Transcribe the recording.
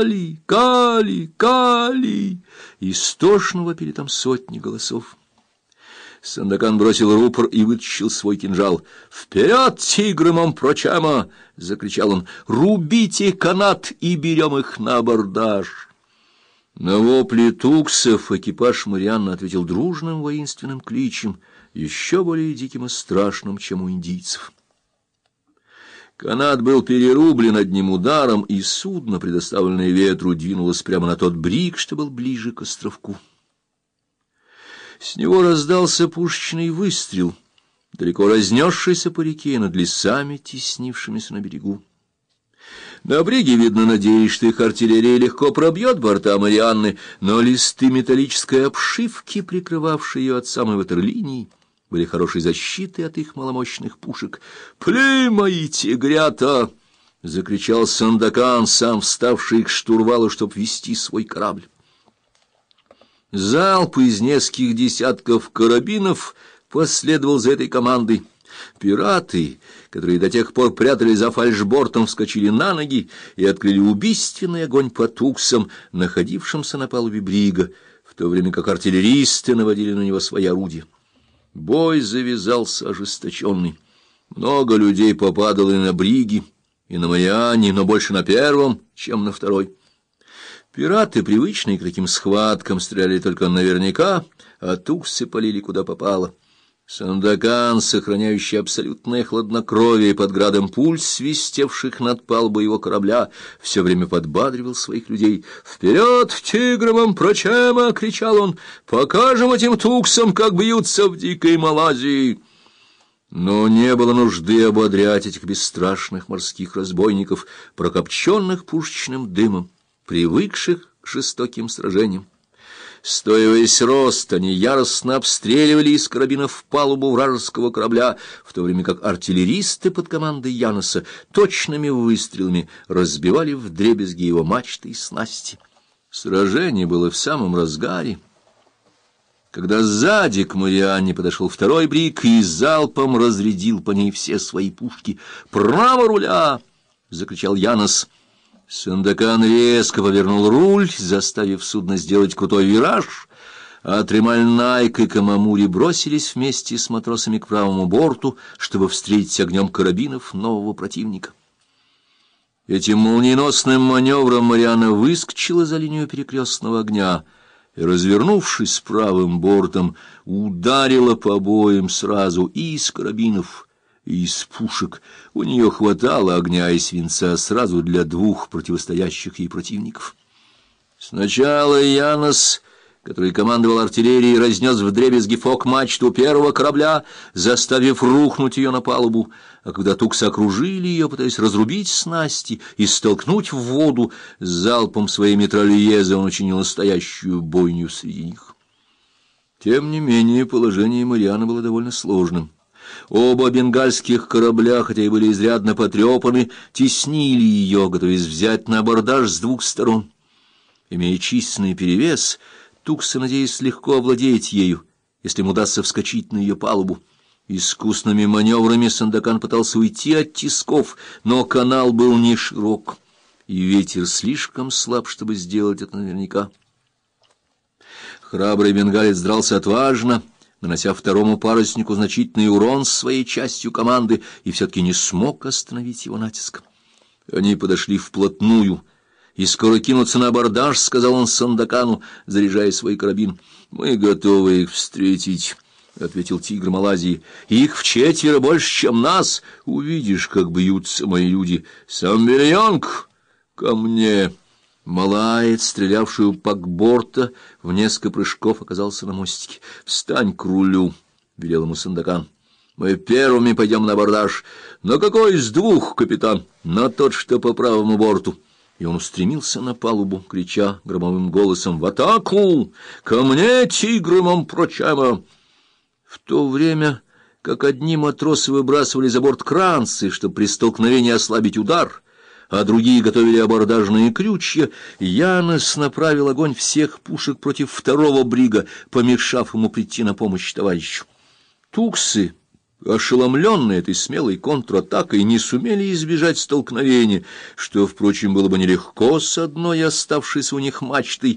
Кали! Кали! Кали!» Истошно вопили там сотни голосов. Сандакан бросил рупор и вытащил свой кинжал. «Вперед, тигры Момпрочама!» — закричал он. «Рубите канат и берем их на абордаж!» На вопли туксов экипаж Марианна ответил дружным воинственным кличем, еще более диким и страшным, чем у индийцев. Канат был перерублен одним ударом, и судно, предоставленное ветру, двинулось прямо на тот брик, что был ближе к островку. С него раздался пушечный выстрел, далеко разнесшийся по реке над лесами, теснившимися на берегу. На бриге, видно, надеялись, что их артиллерия легко пробьет борта Марианны, но листы металлической обшивки, прикрывавшие ее от самой ватерлинии, были хорошей защитой от их маломощных пушек. «Пли, мои тигрята!» — закричал Сандакан, сам вставший к штурвалу, чтобы вести свой корабль. Залп из нескольких десятков карабинов последовал за этой командой. Пираты, которые до тех пор прятались за фальшбортом, вскочили на ноги и открыли убийственный огонь по туксам, находившимся на палубе брига, в то время как артиллеристы наводили на него свои орудия. Бой завязался ожесточенный. Много людей попадало и на бриги, и на Мариане, но больше на первом, чем на второй. Пираты, привычные к таким схваткам, стреляли только наверняка, а туксы полили куда попало. Сандакан, сохраняющий абсолютное хладнокровие под градом пуль, свистевших над палубой его корабля, все время подбадривал своих людей. «Вперед, тигровым прочема!» — кричал он. «Покажем этим туксам, как бьются в дикой Малайзии!» Но не было нужды ободрять этих бесстрашных морских разбойников, прокопченных пушечным дымом привыкших к жестоким сражениям. Стоя весь рост, они яростно обстреливали из карабинов палубу вражеского корабля, в то время как артиллеристы под командой Яноса точными выстрелами разбивали вдребезги его мачты и снасти. Сражение было в самом разгаре. Когда сзади к Марианне подошел второй брик и залпом разрядил по ней все свои пушки. «Право руля!» — закричал Янос — Сандакан резко повернул руль, заставив судно сделать крутой вираж, а Тремальнайк и Камамури бросились вместе с матросами к правому борту, чтобы встретить огнем карабинов нового противника. Этим молниеносным маневром Мариана выскочила за линию перекрестного огня и, развернувшись правым бортом, ударила по обоим сразу и из карабинов, из пушек. У нее хватало огня и свинца сразу для двух противостоящих ей противников. Сначала Янос, который командовал артиллерией, разнес вдребезги фок-мачту первого корабля, заставив рухнуть ее на палубу, а когда туксы окружили ее, пытаясь разрубить снасти и столкнуть в воду, залпом своей метрольезы он учинил настоящую бойню среди них. Тем не менее, положение Марианы было довольно сложным. Оба бенгальских корабля, хотя и были изрядно потрепаны, теснили ее, готовясь взять на абордаж с двух сторон. Имея численный перевес, Тукса надеясь легко овладеть ею, если ему удастся вскочить на ее палубу. Искусными маневрами Сандакан пытался уйти от тисков, но канал был не широк, и ветер слишком слаб, чтобы сделать это наверняка. Храбрый бенгалец дрался отважно, нанося второму паруснику значительный урон своей частью команды, и все-таки не смог остановить его натиск. Они подошли вплотную, и скоро кинутся на абордаж, — сказал он Сандакану, заряжая свой карабин. — Мы готовы их встретить, — ответил тигр Малайзии. — Их в четверо больше, чем нас. Увидишь, как бьются мои люди. Самбельонг, ко мне! Малаец, стрелявший у пакборта, в несколько прыжков оказался на мостике. «Встань к рулю!» — велел ему Сандакан. «Мы первыми пойдем на абордаж. На какой из двух, капитан? На тот, что по правому борту». И он устремился на палубу, крича громовым голосом «В атаку! Ко мне, тиграм, прочама!» В то время, как одни матросы выбрасывали за борт кранцы, чтобы при столкновении ослабить удар — а другие готовили абордажные крючья, Янос направил огонь всех пушек против второго брига, помешав ему прийти на помощь товарищу. Туксы, ошеломленные этой смелой контратакой, не сумели избежать столкновения, что, впрочем, было бы нелегко с одной оставшейся у них мачтой,